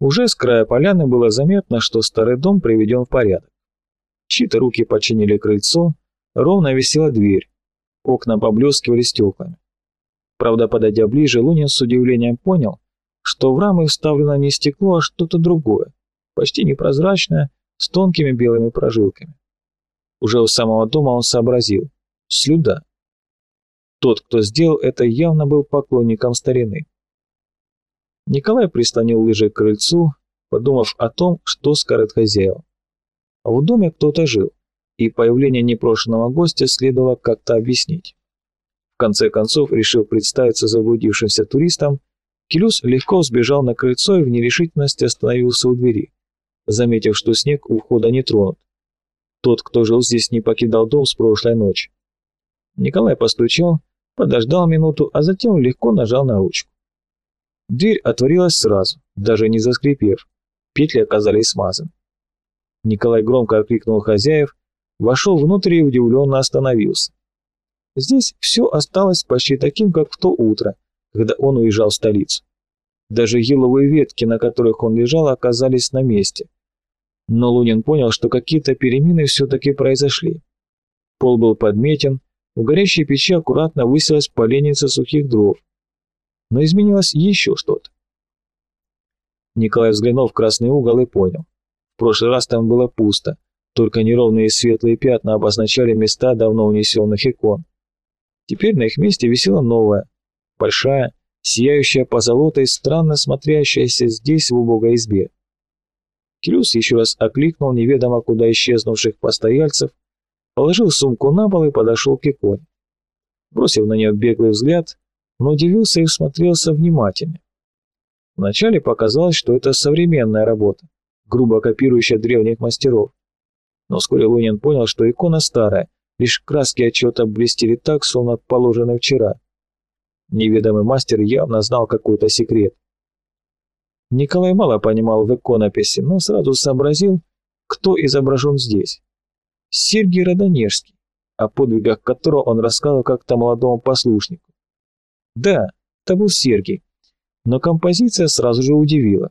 Уже с края поляны было заметно, что старый дом приведен в порядок. Чьи-то руки починили крыльцо, ровно висела дверь, окна поблескивали стеклами. Правда, подойдя ближе, Лунин с удивлением понял, что в рамы вставлено не стекло, а что-то другое, почти непрозрачное, с тонкими белыми прожилками. Уже у самого дома он сообразил – слюда. Тот, кто сделал это, явно был поклонником старины. Николай прислонил лыжи к крыльцу, подумав о том, что скажет хозяева. В доме кто-то жил, и появление непрошенного гостя следовало как-то объяснить. В конце концов, решив представиться заблудившимся туристом, Келюс легко сбежал на крыльцо и в нерешительности остановился у двери, заметив, что снег у входа не тронут. Тот, кто жил здесь, не покидал дом с прошлой ночи. Николай постучал, подождал минуту, а затем легко нажал на ручку. Дверь отворилась сразу, даже не заскрипев. Петли оказались смазаны. Николай громко окликнул хозяев, вошел внутрь и удивленно остановился. Здесь все осталось почти таким, как в то утро, когда он уезжал в столицу. Даже еловые ветки, на которых он лежал, оказались на месте. Но Лунин понял, что какие-то перемены все-таки произошли. Пол был подметен, в горящей печи аккуратно высилась поленница сухих дров, но изменилось еще что-то. Николай взглянул в красный угол и понял. В прошлый раз там было пусто, только неровные светлые пятна обозначали места давно унесенных икон. Теперь на их месте висела новая, большая, сияющая позолотой, странно смотрящаяся здесь в убогой избе. Келюс еще раз окликнул неведомо куда исчезнувших постояльцев, положил сумку на пол и подошел к иконе. Бросив на нее беглый взгляд, но удивился и всмотрелся внимательно. Вначале показалось, что это современная работа, грубо копирующая древних мастеров. Но вскоре Лунин понял, что икона старая, лишь краски отчета блестели так, словно положены вчера. Неведомый мастер явно знал какой-то секрет. Николай мало понимал в иконописи, но сразу сообразил, кто изображен здесь. Сергий Родонежский, о подвигах которого он рассказал как-то молодому послушнику. Да, это был Сергий. Но композиция сразу же удивила.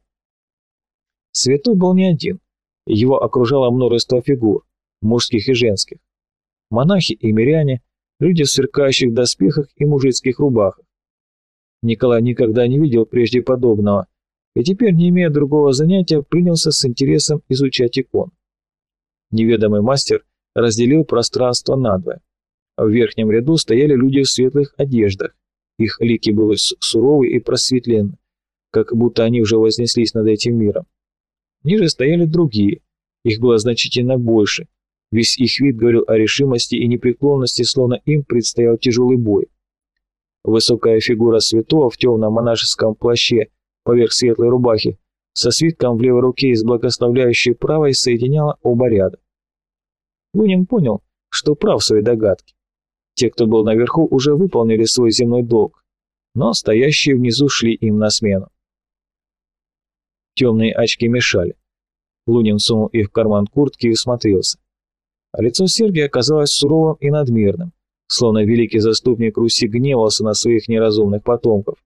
Святой был не один. Его окружало множество фигур, мужских и женских. Монахи и миряне, люди в сверкающих доспехах и мужицких рубахах. Николай никогда не видел прежде подобного, и теперь, не имея другого занятия, принялся с интересом изучать икон. Неведомый мастер разделил пространство надвое. В верхнем ряду стояли люди в светлых одеждах, их лики были суровы и просветлены, как будто они уже вознеслись над этим миром. Ниже стояли другие, их было значительно больше. Весь их вид говорил о решимости и непреклонности, словно им предстоял тяжелый бой. Высокая фигура святого в темном монашеском плаще поверх светлой рубахи со свитком в левой руке и с благословляющей правой соединяла оба ряда. Лунин понял, что прав в своей догадке. Те, кто был наверху, уже выполнили свой земной долг, но стоящие внизу шли им на смену. Темные очки мешали. Лунин сунул их в карман куртки и смотрелся. А лицо Сергия оказалось суровым и надмирным, словно великий заступник Руси гневался на своих неразумных потомков.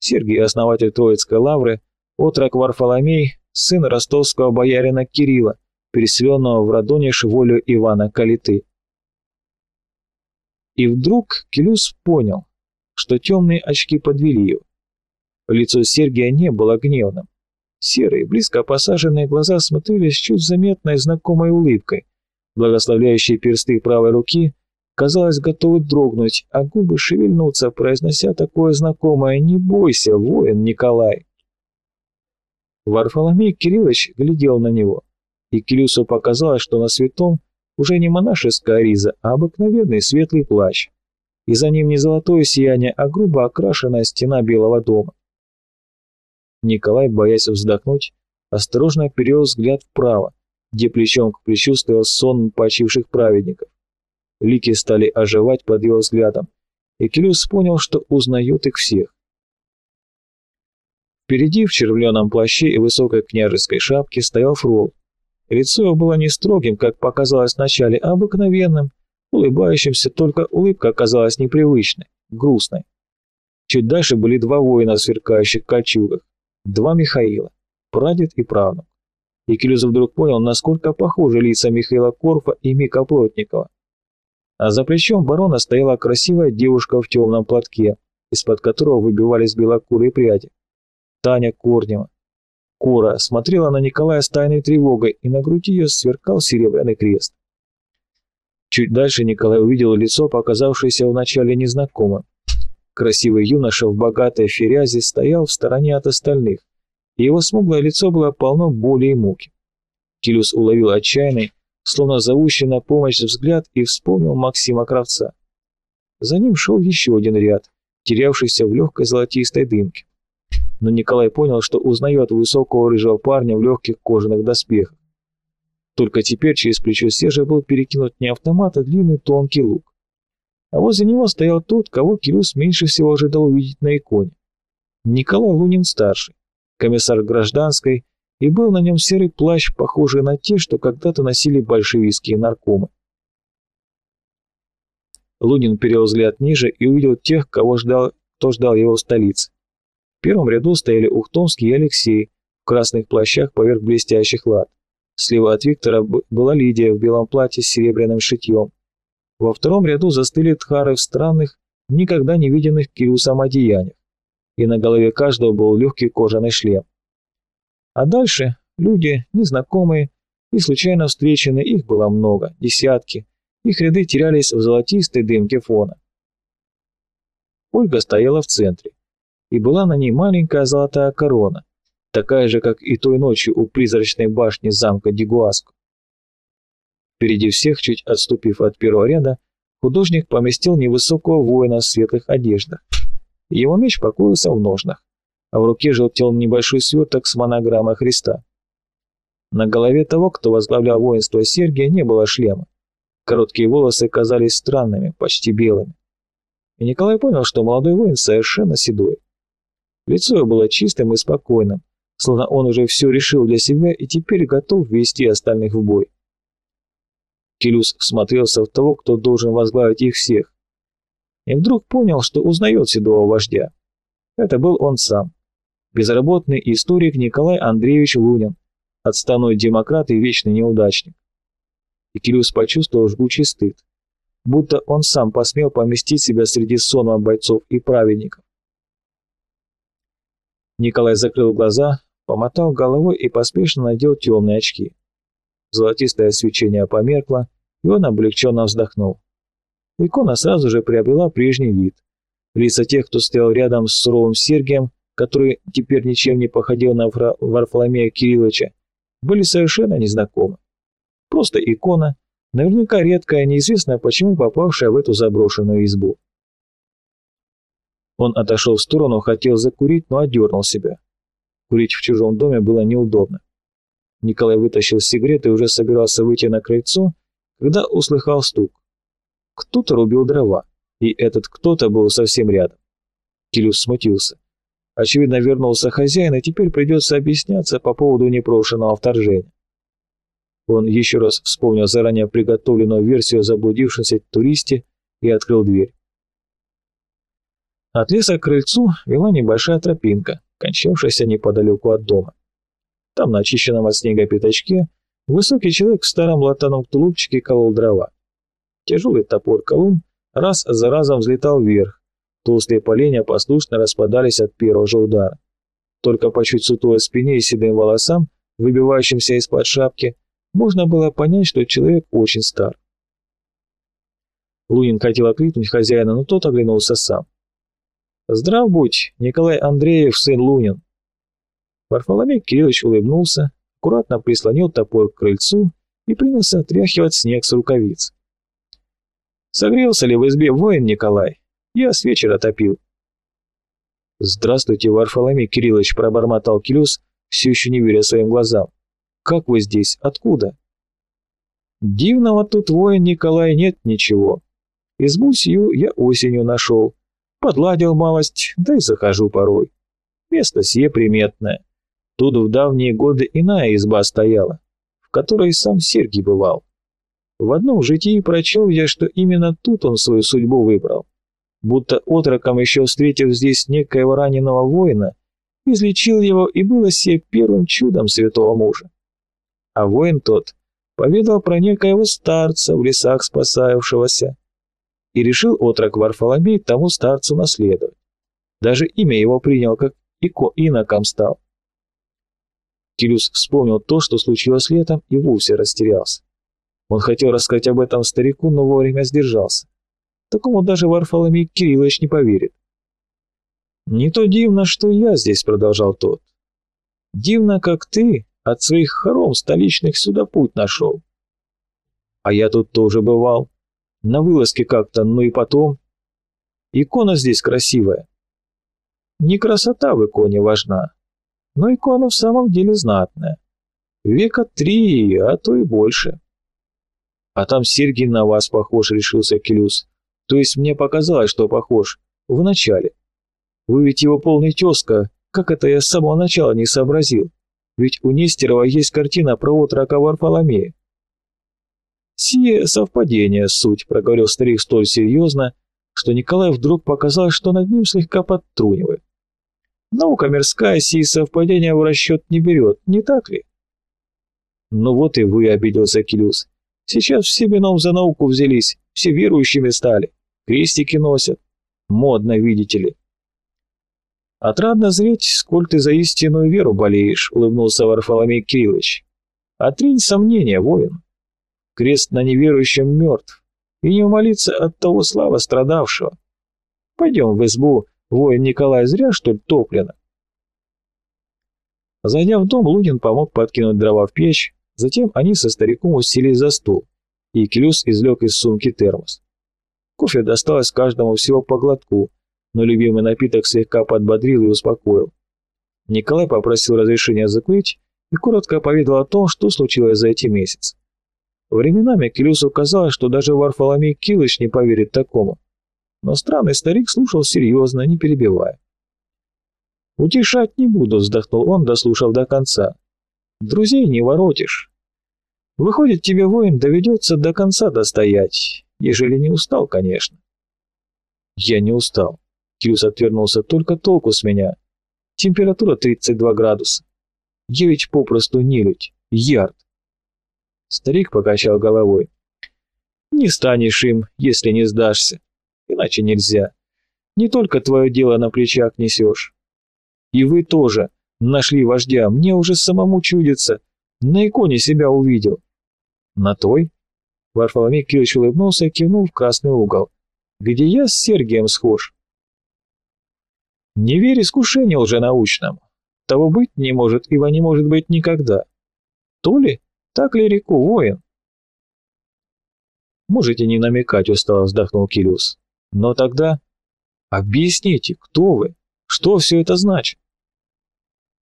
Сергий, основатель Троицкой лавры, отрок Варфоломей, сын ростовского боярина Кирилла, переселенного в Радонеж волю Ивана Калиты. И вдруг Келюс понял, что темные очки подвели его. Лицо Сергия не было гневным. Серые, близко посаженные глаза смотрелись чуть заметной знакомой улыбкой. Благословляющие персты правой руки, казалось, готовы дрогнуть, а губы шевельнуться, произнося такое знакомое «Не бойся, воин Николай». Варфоломей Кириллович глядел на него, и Келюсу показалось, что на святом уже не монашеская риза, а обыкновенный светлый плащ. И за ним не золотое сияние, а грубо окрашенная стена Белого дома. Николай, боясь вздохнуть, осторожно перевел взгляд вправо, где плечом к плечу стоял сон почивших праведников. Лики стали оживать под его взглядом, и Келюс понял, что узнает их всех. Впереди в червленом плаще и высокой княжеской шапке стоял Фрол, Лицо его было не строгим, как показалось вначале, а обыкновенным, улыбающимся, только улыбка оказалась непривычной, грустной. Чуть дальше были два воина в сверкающих кольчугах, два Михаила, прадед и правнук. И Кирюзов вдруг понял, насколько похожи лица Михаила Корфа и Мика Плотникова. А за плечом барона стояла красивая девушка в темном платке, из-под которого выбивались белокурые пряди. Таня Корнева. Кора смотрела на Николая с тайной тревогой, и на груди ее сверкал серебряный крест. Чуть дальше Николай увидел лицо, показавшееся вначале незнакомым. Красивый юноша в богатой ферязе стоял в стороне от остальных, и его смуглое лицо было полно боли и муки. Килюс уловил отчаянный, словно зовущий на помощь взгляд, и вспомнил Максима Кравца. За ним шел еще один ряд, терявшийся в легкой золотистой дымке. Но Николай понял, что узнает высокого рыжего парня в легких кожаных доспехах. Только теперь через плечо Сержа был перекинут не автомат, а длинный тонкий лук. А возле него стоял тот, кого Кирюс меньше всего ожидал увидеть на иконе. Николай Лунин-старший, комиссар гражданской, и был на нем серый плащ, похожий на те, что когда-то носили большевистские наркомы. Лунин перевел взгляд ниже и увидел тех, кого ждал, кто ждал его в столице. Первом ряду стояли Ухтомский и Алексей в красных плащах поверх блестящих лад. Слева от Виктора была Лидия в белом платье с серебряным шитьем. Во втором ряду застыли тхары в странных, никогда не виденных Кирюсом одеяниях, и на голове каждого был легкий кожаный шлем. А дальше люди, незнакомые и случайно встреченные, их было много, десятки, их ряды терялись в золотистой дымке фона. Ольга стояла в центре, и была на ней маленькая золотая корона, такая же, как и той ночью у призрачной башни замка Дигуаско. Впереди всех, чуть отступив от первого ряда, художник поместил невысокого воина в светлых одеждах. Его меч покоился в ножнах, а в руке желтел небольшой сверток с монограммой Христа. На голове того, кто возглавлял воинство Сергия, не было шлема. Короткие волосы казались странными, почти белыми. И Николай понял, что молодой воин совершенно седой. Лицо его было чистым и спокойным, словно он уже все решил для себя и теперь готов вести остальных в бой. Келюс всмотрелся в того, кто должен возглавить их всех, и вдруг понял, что узнает седого вождя. Это был он сам. Безработный историк Николай Андреевич Лунин, отставной демократ и вечный неудачник. И Келюс почувствовал жгучий стыд, будто он сам посмел поместить себя среди сонма бойцов и праведников. Николай закрыл глаза, помотал головой и поспешно надел темные очки. Золотистое свечение померкло, и он облегченно вздохнул. Икона сразу же приобрела прежний вид. Лица тех, кто стоял рядом с суровым Сергием, который теперь ничем не походил на Варфоломея Кирилловича, были совершенно незнакомы. Просто икона, наверняка редкая, неизвестно почему попавшая в эту заброшенную избу. Он отошел в сторону, хотел закурить, но одернул себя. Курить в чужом доме было неудобно. Николай вытащил сигареты и уже собирался выйти на крыльцо, когда услыхал стук. Кто-то рубил дрова, и этот кто-то был совсем рядом. Килюс смутился. Очевидно, вернулся хозяин, и теперь придется объясняться по поводу непрошенного вторжения. Он еще раз вспомнил заранее приготовленную версию о заблудившемся туристе и открыл дверь. От леса к крыльцу вела небольшая тропинка, кончавшаяся неподалеку от дома. Там, на очищенном от снега пятачке, высокий человек в старом латаном тулупчике колол дрова. Тяжелый топор колун раз за разом взлетал вверх, толстые поленья послушно распадались от первого же удара. Только по чуть сутулой спине и седым волосам, выбивающимся из-под шапки, можно было понять, что человек очень стар. Лунин хотел окликнуть хозяина, но тот оглянулся сам. «Здрав будь, Николай Андреев, сын Лунин!» Варфоломей Кириллович улыбнулся, аккуратно прислонил топор к крыльцу и принялся отряхивать снег с рукавиц. «Согрелся ли в избе воин Николай? Я с вечера топил». «Здравствуйте, Варфоломей Кириллович», — пробормотал Килюс, все еще не веря своим глазам. «Как вы здесь? Откуда?» «Дивного тут, воин Николай, нет ничего. Избу сию я осенью нашел. Подладил малость, да и захожу порой. Место сие приметное. Тут в давние годы иная изба стояла, в которой сам Сергий бывал. В одном житии прочел я, что именно тут он свою судьбу выбрал. Будто отроком еще встретив здесь некоего раненого воина, излечил его и было себе первым чудом святого мужа. А воин тот поведал про некоего старца в лесах спасавшегося, и решил отрок Варфоломей тому старцу наследовать. Даже имя его принял, как ико иноком стал. Килюс вспомнил то, что случилось летом, и вовсе растерялся. Он хотел рассказать об этом старику, но вовремя сдержался. Такому даже Варфоломей Кириллович не поверит. «Не то дивно, что я здесь», — продолжал тот. «Дивно, как ты от своих хором столичных сюда путь нашел. А я тут тоже бывал. На вылазке как-то, ну и потом. Икона здесь красивая. Не красота в иконе важна, но икона в самом деле знатная. Века три, а то и больше. А там Сергий на вас похож, решился Келюс. То есть мне показалось, что похож. В начале. Вы ведь его полный тезка, как это я с самого начала не сообразил? Ведь у Нестерова есть картина про отрока Варфоломея. «Сие совпадение, суть», — проговорил старик столь серьезно, что Николай вдруг показал, что над ним слегка подтрунивает. «Наука мирская сии совпадения в расчет не берет, не так ли?» «Ну вот и вы», — обиделся Килюс. «Сейчас все вином за науку взялись, все верующими стали, крестики носят. Модно, видите ли». «Отрадно зреть, сколь ты за истинную веру болеешь», — улыбнулся Варфоломей Кириллович. «Отринь сомнения, воин. Крест на неверующем мертв, и не умолиться от того слава страдавшего. Пойдем в избу, воин Николай, зря, что ли, топлено?» Зайдя в дом, Лунин помог подкинуть дрова в печь, затем они со стариком уселись за стол, и Клюс излег из сумки термос. Кофе досталось каждому всего по глотку, но любимый напиток слегка подбодрил и успокоил. Николай попросил разрешения закурить и коротко поведал о том, что случилось за эти месяцы. Временами Келюсу казалось, что даже Варфоломей Килыч не поверит такому. Но странный старик слушал серьезно, не перебивая. «Утешать не буду», — вздохнул он, дослушав до конца. «Друзей не воротишь. Выходит, тебе, воин, доведется до конца достоять, ежели не устал, конечно». «Я не устал. Кьюс отвернулся, только толку с меня. Температура 32 градуса. Я ведь попросту нелюдь, ярд. Старик покачал головой. Не станешь им, если не сдашься. Иначе нельзя. Не только твое дело на плечах несешь. И вы тоже нашли вождя, мне уже самому чудится. На иконе себя увидел. На той? Варфоломей Кириллович улыбнулся и кивнул в красный угол. Где я с Сергием схож. Не верь искушению лженаучному. Того быть не может, ибо не может быть никогда. То ли, так ли реку воин? Можете не намекать, устало вздохнул Кириус. Но тогда объясните, кто вы, что все это значит?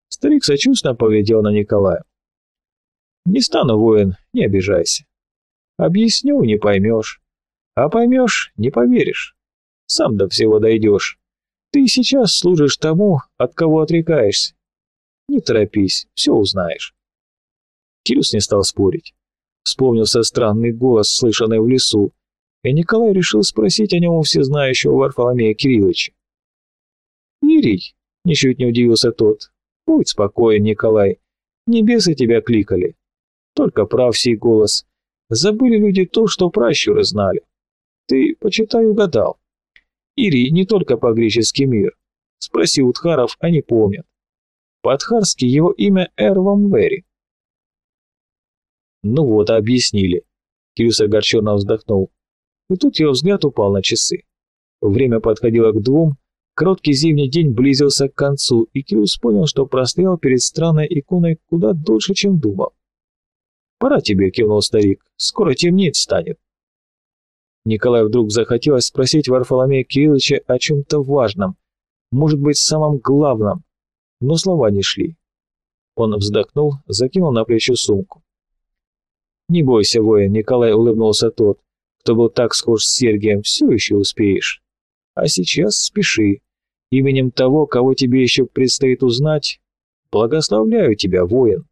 Старик сочувственно поглядел на Николая. Не стану, воин, не обижайся. Объясню, не поймешь. А поймешь, не поверишь. Сам до всего дойдешь. Ты сейчас служишь тому, от кого отрекаешься. Не торопись, все узнаешь. Кирюс не стал спорить. Вспомнился странный голос, слышанный в лесу, и Николай решил спросить о нем у всезнающего Варфоломея Кирилловича. «Ирий», — ничуть не удивился тот, — «будь спокоен, Николай, небесы тебя кликали. Только прав сей голос. Забыли люди то, что пращуры знали. Ты, почитай, угадал. Ирий не только по-гречески мир. Спроси у тхаров, они помнят. По-тхарски его имя Эрвамвери. Ну вот, объяснили. Кирюс огорченно вздохнул. И тут его взгляд упал на часы. Время подходило к двум, короткий зимний день близился к концу, и Кирюс понял, что простоял перед странной иконой куда дольше, чем думал. «Пора тебе», — кивнул старик, — «скоро темнеть станет». Николай вдруг захотелось спросить Варфоломея Кирилловича о чем-то важном, может быть, самом главном, но слова не шли. Он вздохнул, закинул на плечо сумку. «Не бойся, воин», — Николай улыбнулся тот, кто был так схож с Сергием, все еще успеешь. А сейчас спеши. Именем того, кого тебе еще предстоит узнать, благословляю тебя, воин.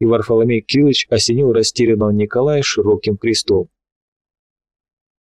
И Варфоломей Кириллович осенил растерянного Николая широким крестом.